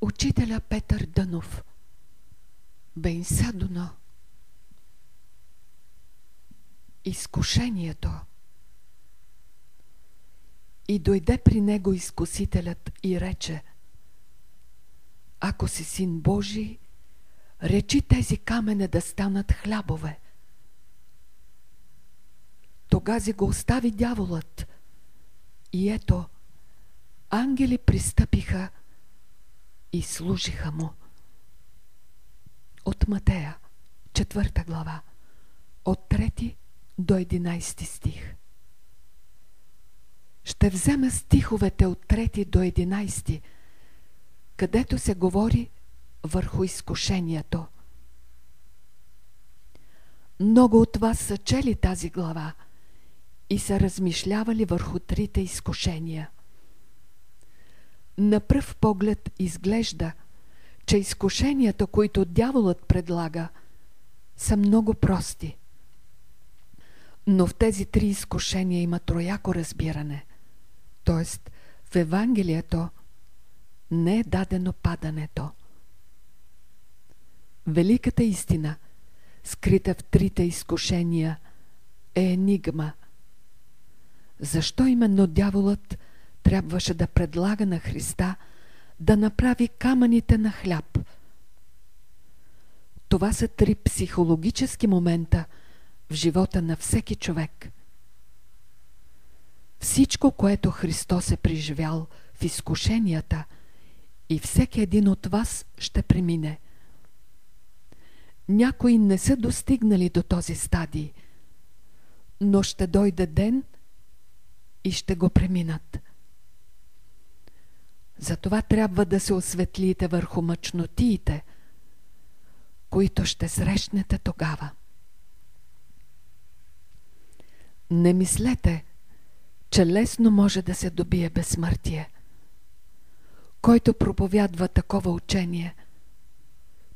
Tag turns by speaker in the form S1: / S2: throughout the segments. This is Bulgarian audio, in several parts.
S1: Учителя Петър Дънов. Бейнсадуно Изкушението. И дойде при него изкусителят и рече Ако си син Божий, речи тези камене да станат хлябове. Тогази го остави дяволът. И ето, ангели пристъпиха и служиха му. От Матея, четвърта глава, от трети до 11 стих. Ще взема стиховете от трети до 11, където се говори върху изкушението. Много от вас са чели тази глава и са размишлявали върху трите изкушения – на пръв поглед изглежда, че изкушенията, които дяволът предлага, са много прости. Но в тези три изкушения има трояко разбиране. Тоест, в Евангелието не е дадено падането. Великата истина, скрита в трите изкушения, е енигма. Защо именно дяволът трябваше да предлага на Христа да направи камъните на хляб. Това са три психологически момента в живота на всеки човек. Всичко, което Христос е преживял в изкушенията и всеки един от вас ще премине. Някои не са достигнали до този стадий, но ще дойде ден и ще го преминат. Затова трябва да се осветлите върху мъчнотиите, които ще срещнете тогава. Не мислете, че лесно може да се добие безсмъртие. Който проповядва такова учение,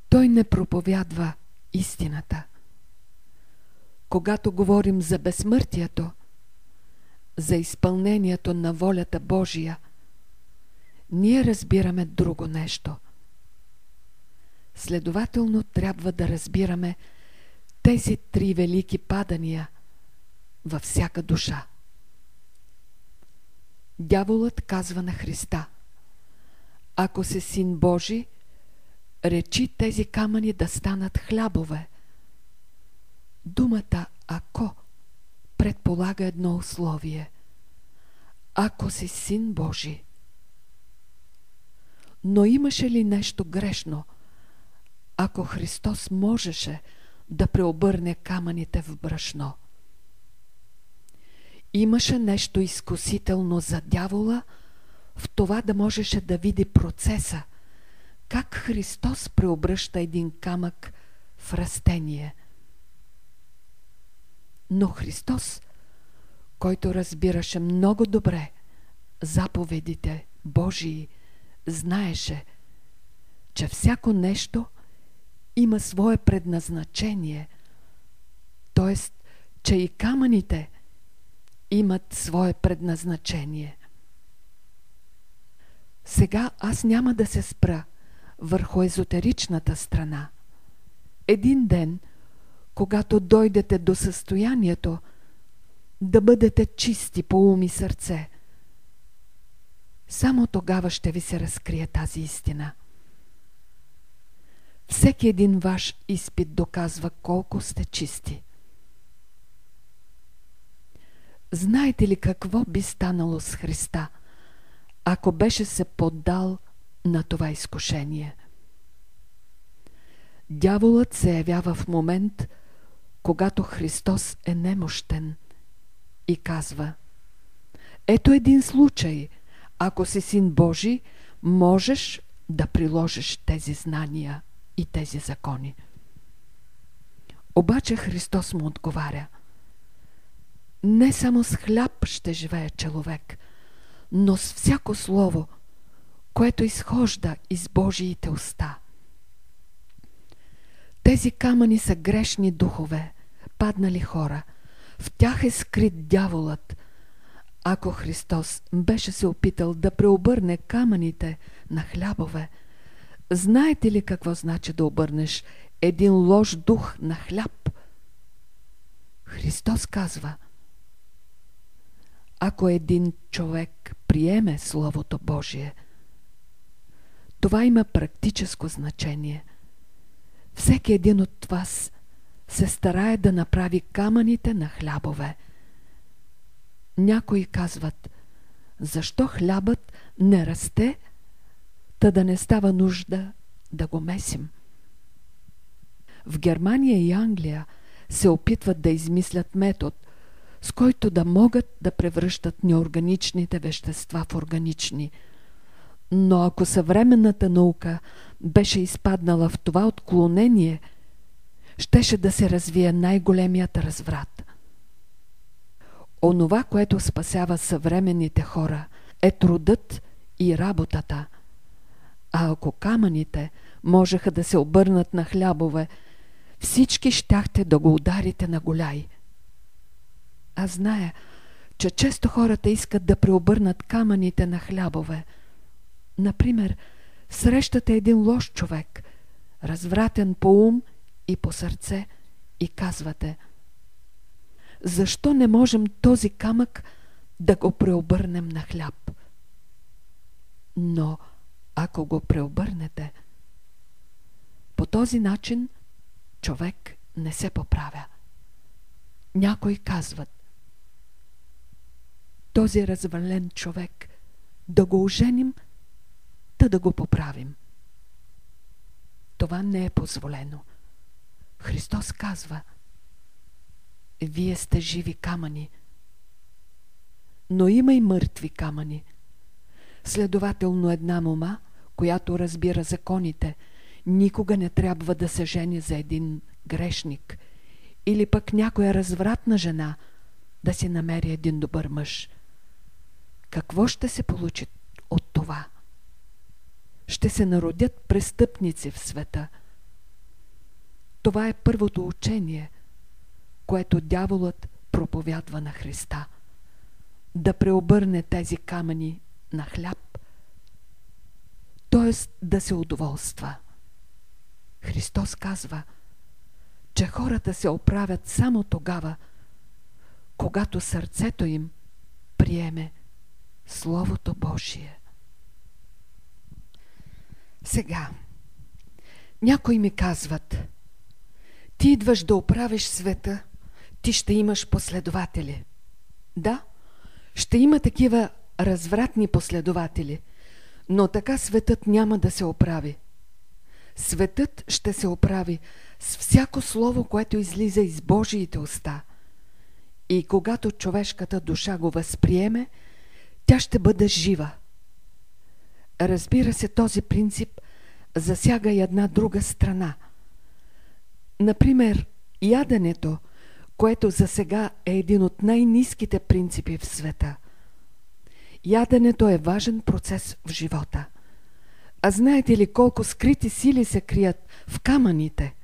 S1: той не проповядва истината. Когато говорим за безсмъртието, за изпълнението на волята Божия – ние разбираме друго нещо. Следователно трябва да разбираме тези три велики падания във всяка душа. Дяволът казва на Христа Ако си син Божи, речи тези камъни да станат хлябове. Думата «ако» предполага едно условие. Ако си син Божи. Но имаше ли нещо грешно, ако Христос можеше да преобърне камъните в брашно? Имаше нещо изкусително за дявола в това да можеше да види процеса, как Христос преобръща един камък в растение. Но Христос, който разбираше много добре заповедите Божии, знаеше, че всяко нещо има свое предназначение, т.е. че и камъните имат свое предназначение. Сега аз няма да се спра върху езотеричната страна. Един ден, когато дойдете до състоянието да бъдете чисти по ум и сърце – само тогава ще ви се разкрие тази истина. Всеки един ваш изпит доказва колко сте чисти. Знаете ли какво би станало с Христа, ако беше се поддал на това изкушение? Дяволът се явява в момент, когато Христос е немощен и казва Ето един случай – ако си син Божий, можеш да приложиш тези знания и тези закони. Обаче Христос му отговаря Не само с хляб ще живее човек, но с всяко слово, което изхожда из Божиите уста. Тези камъни са грешни духове, паднали хора. В тях е скрит дяволът – ако Христос беше се опитал да преобърне камъните на хлябове, Знаете ли какво значи да обърнеш един лош дух на хляб? Христос казва Ако един човек приеме Словото Божие, това има практическо значение. Всеки един от вас се старае да направи камъните на хлябове. Някои казват, защо хлябът не расте, та да не става нужда да го месим. В Германия и Англия се опитват да измислят метод, с който да могат да превръщат неорганичните вещества в органични. Но ако съвременната наука беше изпаднала в това отклонение, щеше да се развие най-големият разврат. Онова, което спасява съвременните хора, е трудът и работата. А ако камъните можеха да се обърнат на хлябове, всички щяхте да го ударите на голяй. Аз зная, че често хората искат да преобърнат камъните на хлябове. Например, срещате един лош човек, развратен по ум и по сърце, и казвате Защо не можем този камък да го преобърнем на хляб? Но ако го преобърнете, по този начин – човек не се поправя. Някои казват, този развален човек да го оженим, да да го поправим. Това не е позволено. Христос казва, вие сте живи камъни, но има и мъртви камъни. Следователно една мома, която разбира законите – никога не трябва да се жени за един грешник или пък някоя развратна жена да си намери един добър мъж. Какво ще се получи от това? Ще се народят престъпници в света. Това е първото учение, което дяволът проповядва на Христа. Да преобърне тези камъни на хляб, т.е. да се удоволства. Христос казва, че хората се оправят само тогава, когато сърцето им приеме Словото Божие. Сега, някои ми казват, ти идваш да оправиш света, ти ще имаш последователи. Да, ще има такива развратни последователи, но така светът няма да се оправи. Светът ще се оправи с всяко слово, което излиза из Божиите уста. И когато човешката душа го възприеме, тя ще бъде жива. Разбира се, този принцип засяга и една друга страна. Например, яденето, което за сега е един от най-низките принципи в света. Яденето е важен процес в живота – а знаете ли колко скрити сили се крият в камъните?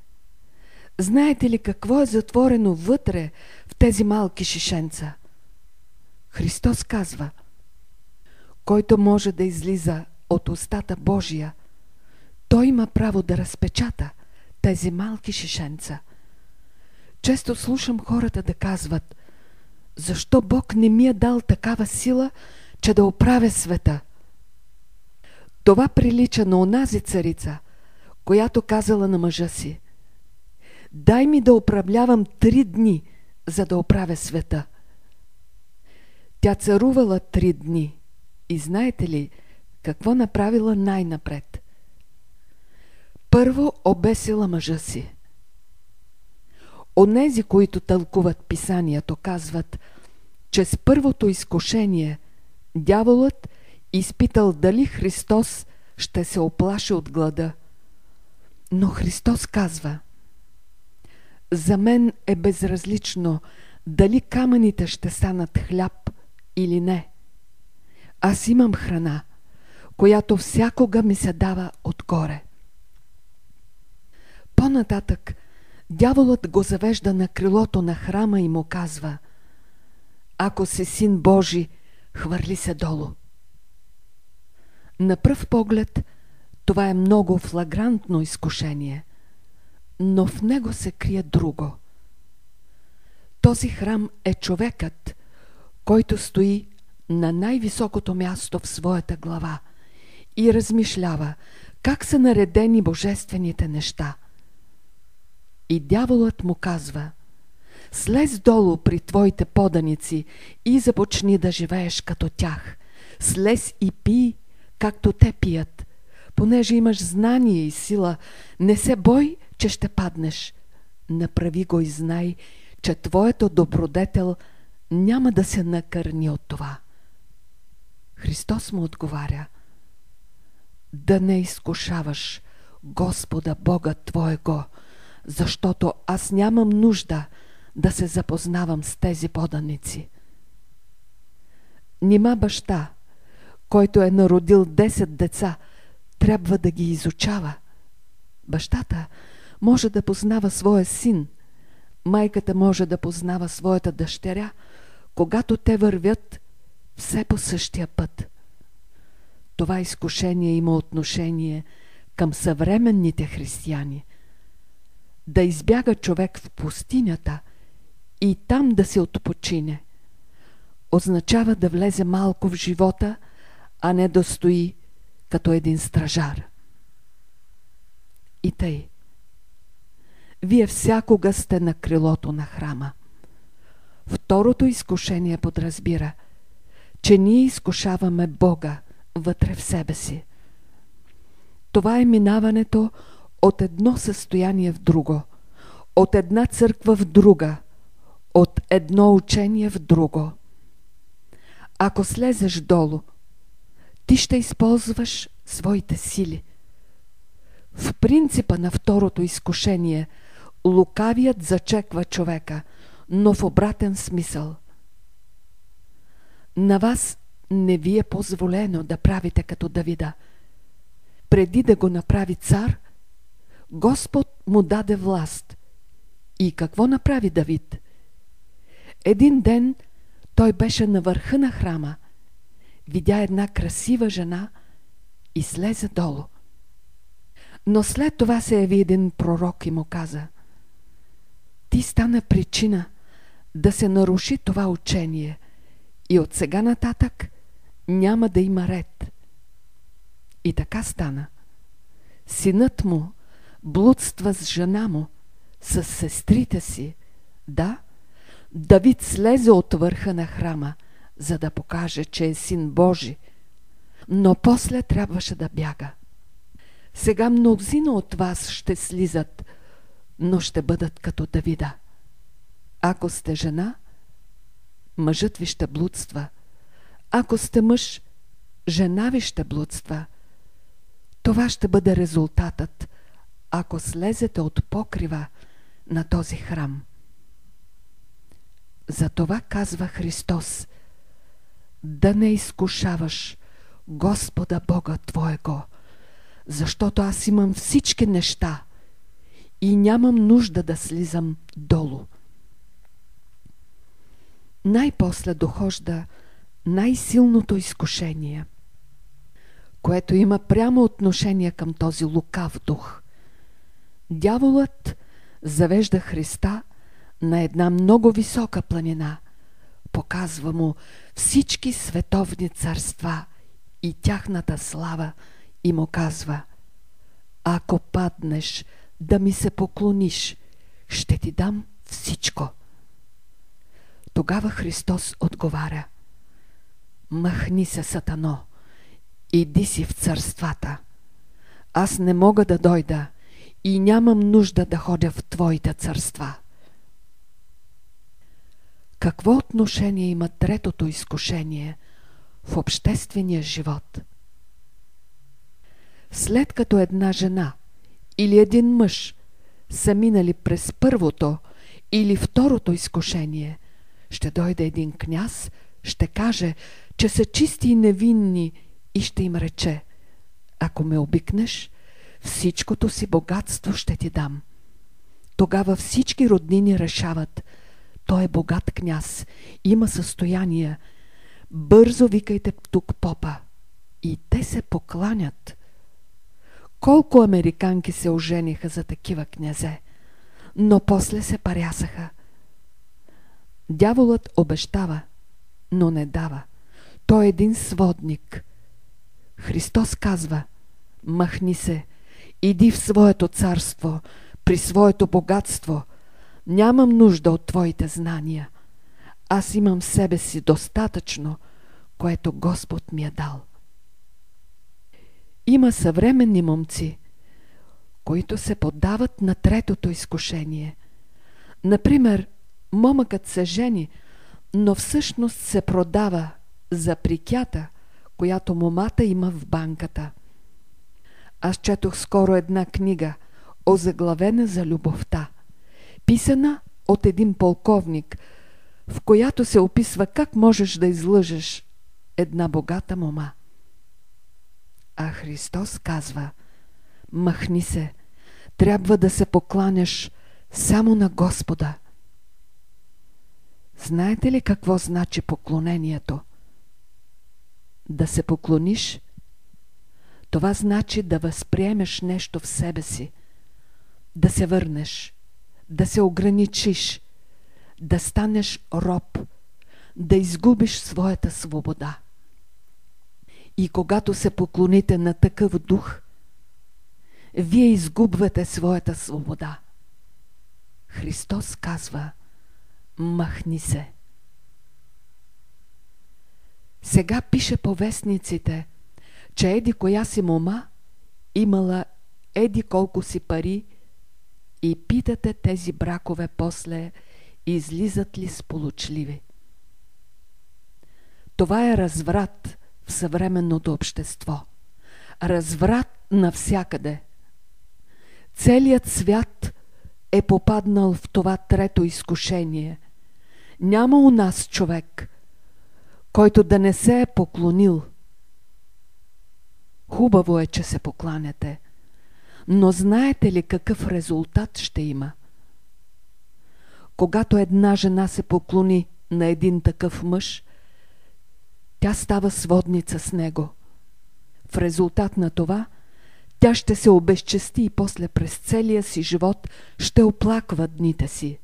S1: Знаете ли какво е затворено вътре в тези малки шишенца? Христос казва, който може да излиза от устата Божия, той има право да разпечата тези малки шишенца. Често слушам хората да казват, защо Бог не ми е дал такава сила, че да оправя света – това прилича на онази царица, която казала на мъжа си Дай ми да управлявам три дни, за да оправя света. Тя царувала три дни и знаете ли какво направила най-напред? Първо обесила мъжа си. Онези, които тълкуват писанието, казват, че с първото изкушение дяволът изпитал дали Христос ще се оплаши от глада. Но Христос казва За мен е безразлично дали камъните ще станат хляб или не. Аз имам храна, която всякога ми се дава отгоре. По-нататък дяволът го завежда на крилото на храма и му казва Ако си син Божи, хвърли се долу. На пръв поглед Това е много флагрантно изкушение, но в него се крие друго. Този храм е човекът, който стои на най-високото място в своята глава и размишлява как са наредени божествените неща. И дяволът му казва Слез долу при твоите поданици и започни да живееш като тях. Слез и пи, както те пият. Понеже имаш знание и сила, не се бой, че ще паднеш. Направи го и знай, че твоето добродетел няма да се накърни от това. Христос му отговаря Да не изкушаваш Господа Бога Твоего, защото аз нямам нужда да се запознавам с тези поданици. Нима баща, който е народил 10 деца, трябва да ги изучава. Бащата може да познава своя син, майката може да познава своята дъщеря, когато те вървят все по същия път. Това изкушение има отношение към съвременните християни. Да избяга човек в пустинята и там да се отпочине, означава да влезе малко в живота, а не да стои като един стражар. И тъй. Вие всякога сте на крилото на храма. Второто изкушение подразбира – че ние изкушаваме Бога вътре в себе си. Това е минаването от едно състояние в друго, от една църква в друга, от едно учение в друго. Ако слезеш долу, ти ще използваш своите сили. В принципа на второто изкушение лукавият зачеква човека, но в обратен смисъл – на вас не ви е позволено да правите като Давида. Преди да го направи цар, Господ му даде власт. И какво направи Давид? Един ден той беше на върха на храма, видя една красива жена и слезе долу. Но след това се яви един пророк и му каза Ти стана причина да се наруши това учение – и от сега нататък няма да има ред. И така стана. Синът му блудства с жена му, с сестрите си. Да, Давид слезе от върха на храма, за да покаже, че е син Божи, но после трябваше да бяга. Сега мнозина от вас ще слизат, но ще бъдат като Давида. Ако сте жена – мъжът ви ще блудства. Ако сте мъж, жена ви ще блудства. Това ще бъде резултатът, ако слезете от покрива на този храм. Затова казва Христос, да не изкушаваш Господа Бога Твоего, защото аз имам всички неща и нямам нужда да слизам долу най-после дохожда най-силното изкушение, което има прямо отношение към този лукав дух. Дяволът завежда Христа на една много висока планина, показва му всички световни царства и тяхната слава и му казва Ако паднеш да ми се поклониш, ще ти дам всичко. Тогава Христос отговаря Махни се, Сатано, иди си в царствата. Аз не мога да дойда и нямам нужда да ходя в Твоите царства. Какво отношение има третото изкушение в обществения живот? След като една жена или един мъж са минали през първото или второто изкушение – ще дойде един княз, ще каже, че са чисти и невинни и ще им рече Ако ме обикнеш, всичкото си богатство ще ти дам. Тогава всички роднини решават Той е богат княз, има състояние. Бързо викайте тук попа. И те се покланят. Колко американки се ожениха за такива князе, но после се парясаха. Дяволът обещава, но не дава. Той е един сводник. Христос казва, махни се, иди в своето царство, при своето богатство. Нямам нужда от твоите знания. Аз имам в себе си достатъчно, което Господ ми е дал. Има съвременни момци, които се поддават на третото изкушение. Например, момъкът се жени, но всъщност се продава за прикята, която момата има в банката. Аз четох скоро една книга, озаглавена за любовта, писана от един полковник, в която се описва как можеш да излъжеш една богата мома. А Христос казва, махни се, трябва да се покланяш само на Господа. Знаете ли какво значи поклонението? Да се поклониш, това значи да възприемеш нещо в себе си, да се върнеш, да се ограничиш, да станеш роб, да изгубиш своята свобода. И когато се поклоните на такъв дух, вие изгубвате своята свобода. Христос казва, махни се. Сега пише по вестниците, че еди коя си мома имала еди колко си пари и питате тези бракове после излизат ли сполучливи. Това е разврат в съвременното общество. Разврат навсякъде. Целият свят е попаднал в това трето изкушение. Няма у нас човек, който да не се е поклонил. Хубаво е, че се покланяте, но знаете ли какъв резултат ще има? Когато една жена се поклони на един такъв мъж, тя става сводница с него. В резултат на това, тя ще се обезчести и после през целия си живот ще оплаква дните си.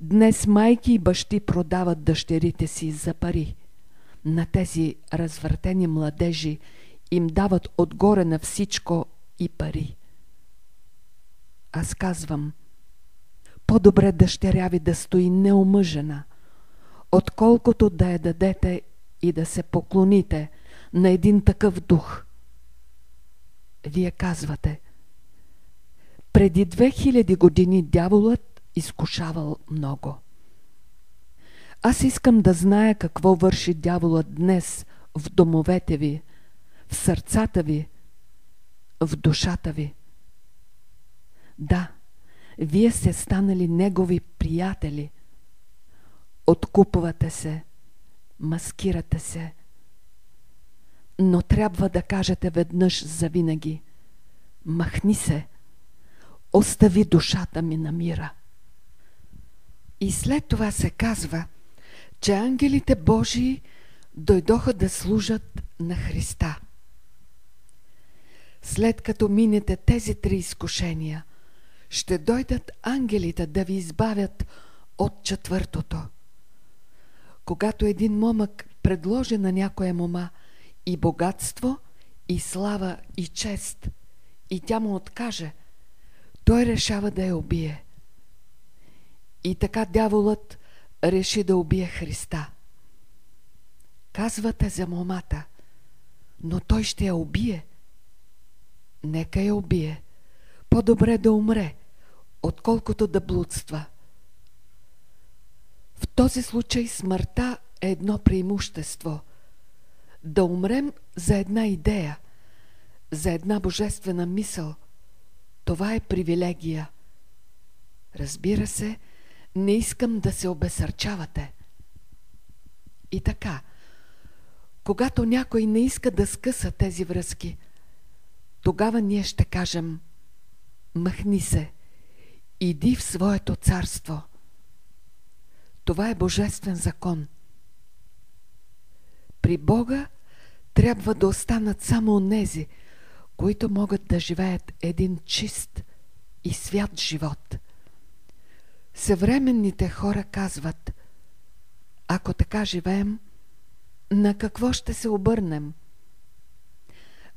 S1: Днес майки и бащи продават дъщерите си за пари. На тези развъртени младежи им дават отгоре на всичко и пари. Аз казвам, по-добре дъщеря ви да стои неомъжена, отколкото да я дадете и да се поклоните на един такъв дух. Вие казвате, преди 2000 години дяволът изкушавал много. Аз искам да зная какво върши дяволът днес в домовете ви, в сърцата ви, в душата ви. Да, вие сте станали негови приятели. Откупвате се, маскирате се. Но трябва да кажете веднъж за винаги. Махни се, остави душата ми на мира. И след това се казва, че ангелите Божии дойдоха да служат на Христа. След като минете тези три изкушения, ще дойдат ангелите да ви избавят от четвъртото – когато един момък предложи на някоя мома и богатство, и слава, и чест, и тя му откаже, той решава да я убие. И така дяволът реши да убие Христа. Казвате за момата, но той ще я убие. Нека я убие. По-добре да умре, отколкото да блудства. В този случай смъртта е едно преимущество. Да умрем за една идея, за една божествена мисъл, това е привилегия. Разбира се, не искам да се обесърчавате. И така, когато някой не иска да скъса тези връзки, тогава ние ще кажем Махни се, иди в своето царство – това е божествен закон. При Бога трябва да останат само онези, които могат да живеят един чист и свят живот. Съвременните хора казват, ако така живеем, на какво ще се обърнем?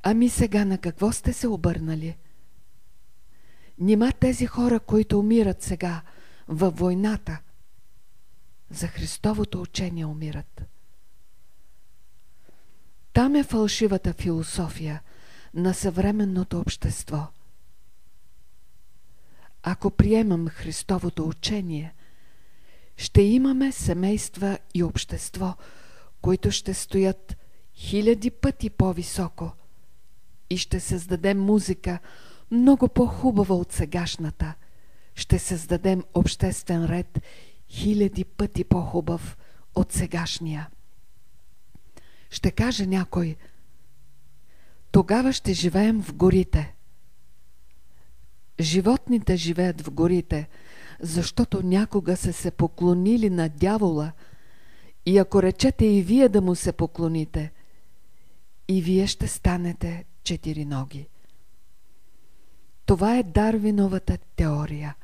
S1: Ами сега на какво сте се обърнали? Нима тези хора, които умират сега във войната, за Христовото учение умират. Там е фалшивата философия на съвременното общество. Ако приемам Христовото учение, ще имаме семейства и общество, които ще стоят хиляди пъти по-високо и ще създадем музика много по-хубава от сегашната. Ще създадем обществен ред хиляди пъти по-хубав от сегашния. Ще каже някой, тогава ще живеем в горите. Животните живеят в горите, защото някога са се поклонили на дявола и ако речете и вие да му се поклоните, и вие ще станете четири ноги. Това е Дарвиновата теория.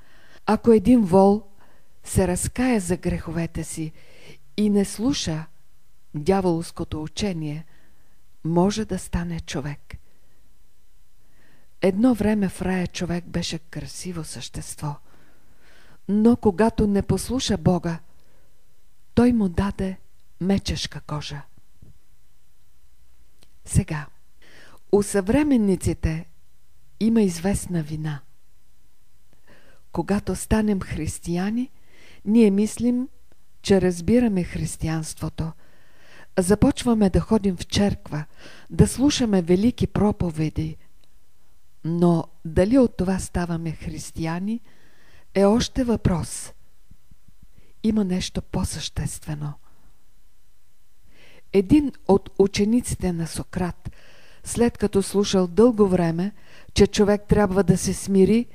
S1: Ако един вол се разкая за греховете си и не слуша дяволското учение, може да стане човек. Едно време в рая човек беше красиво същество, но когато не послуша Бога, той му даде мечешка кожа. Сега, у съвременниците има известна вина. Когато станем християни, ние мислим, че разбираме християнството. Започваме да ходим в черква, да слушаме велики проповеди. Но дали от това ставаме християни, е още въпрос. Има нещо по-съществено. Един от учениците на Сократ, след като слушал дълго време, че човек трябва да се смири,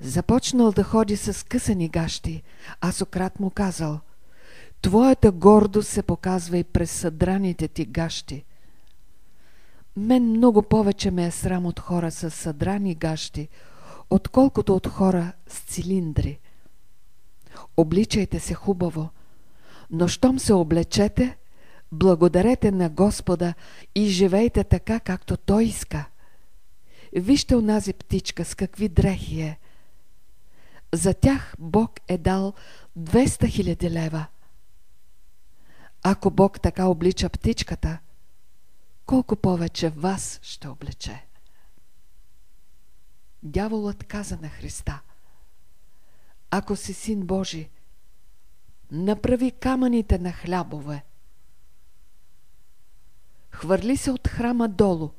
S1: започнал да ходи с късани гащи, а Сократ му казал Твоята гордост се показва и през съдраните ти гащи. Мен много повече ме е срам от хора с съдрани гащи, отколкото от хора с цилиндри. Обличайте се хубаво, но щом се облечете, благодарете на Господа и живейте така, както Той иска. Вижте онази птичка с какви дрехи е – за тях Бог е дал 200 000 лева. Ако Бог така облича птичката, колко повече вас ще облече. Дяволът каза на Христа, ако си син Божи, направи камъните на хлябове. Хвърли се от храма долу.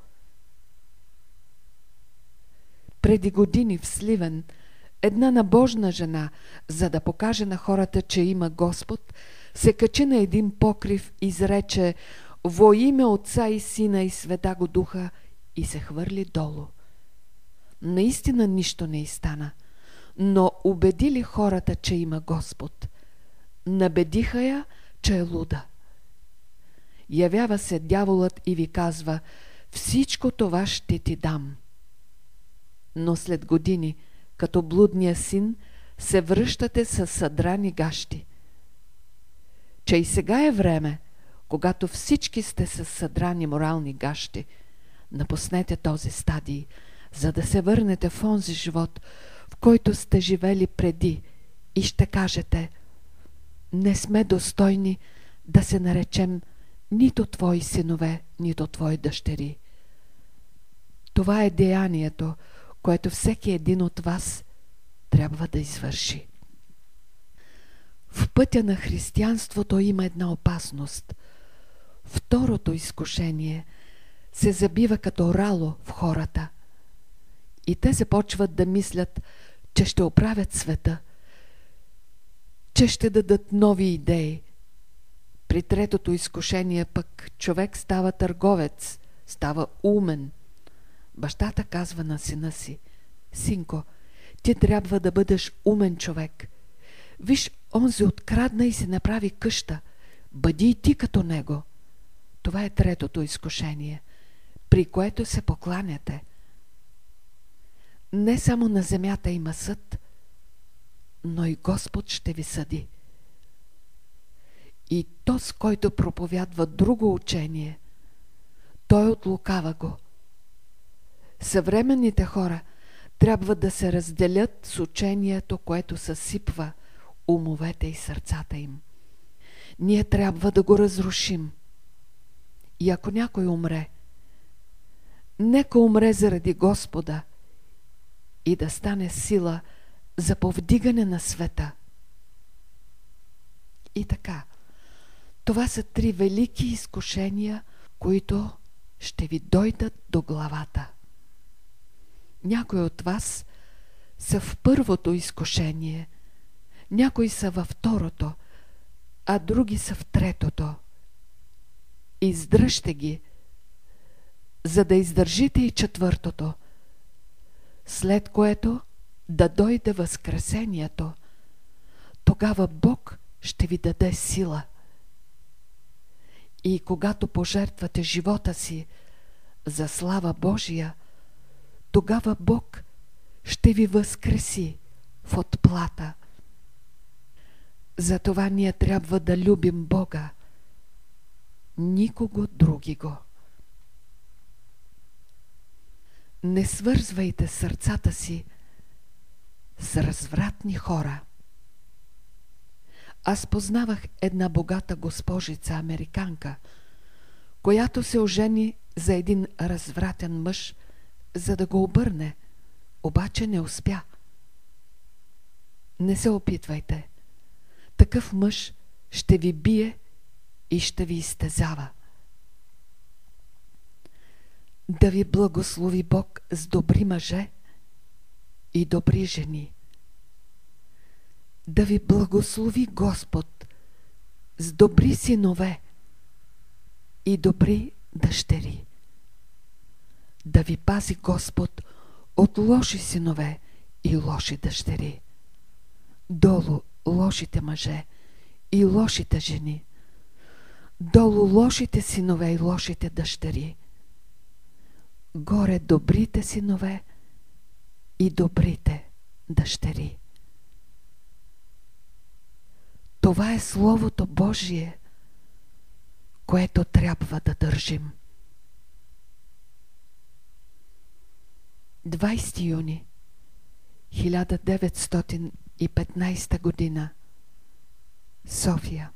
S1: Преди години в Сливен – Една набожна жена, за да покаже на хората, че има Господ, се качи на един покрив, изрече «Во име Отца и Сина и Света го Духа» и се хвърли долу. Наистина нищо не изстана, но убедили хората, че има Господ. Набедиха я, че е луда. Явява се дяволът и ви казва «Всичко това ще ти дам». Но след години – като блудния син, се връщате с съдрани гащи. Че и сега е време, когато всички сте с съдрани морални гащи, напуснете този стадий, за да се върнете в онзи живот, в който сте живели преди и ще кажете не сме достойни да се наречем нито твои синове, нито твои дъщери. Това е деянието, което всеки един от вас трябва да извърши. В пътя на християнството има една опасност. Второто изкушение се забива като рало в хората. И те започват да мислят, че ще оправят света, че ще дадат нови идеи. При третото изкушение пък човек става търговец, става умен – Бащата казва на сина си, Синко, ти трябва да бъдеш умен човек. Виж, онзи открадна и си направи къща. Бъди и ти като него. Това е третото изкушение, при което се покланяте. Не само на земята има съд, но и Господ ще ви съди. И то, с който проповядва друго учение, той отлукава го. Съвременните хора трябва да се разделят с учението, което съсипва умовете и сърцата им. Ние трябва да го разрушим. И ако някой умре, нека умре заради Господа и да стане сила за повдигане на света. И така, това са три велики изкушения, които ще ви дойдат до главата. Някои от вас са в първото изкушение, някои са във второто, а други са в третото. Издръжте ги, за да издържите и четвъртото, след което да дойде Възкресението. Тогава Бог ще ви даде сила. И когато пожертвате живота си за слава Божия, тогава Бог ще ви възкреси в отплата. Затова ние трябва да любим Бога, никого други го. Не свързвайте сърцата си с развратни хора. Аз познавах една богата госпожица американка, която се ожени за един развратен мъж, за да го обърне, обаче не успя. Не се опитвайте. Такъв мъж ще ви бие и ще ви изтезава. Да ви благослови Бог с добри мъже и добри жени. Да ви благослови Господ с добри синове и добри дъщери. Да ви пази Господ от лоши синове и лоши дъщери. Долу лошите мъже и лошите жени. Долу лошите синове и лошите дъщери. Горе добрите синове и добрите дъщери. Това е Словото Божие, което трябва да държим. 20 юни 1915 година София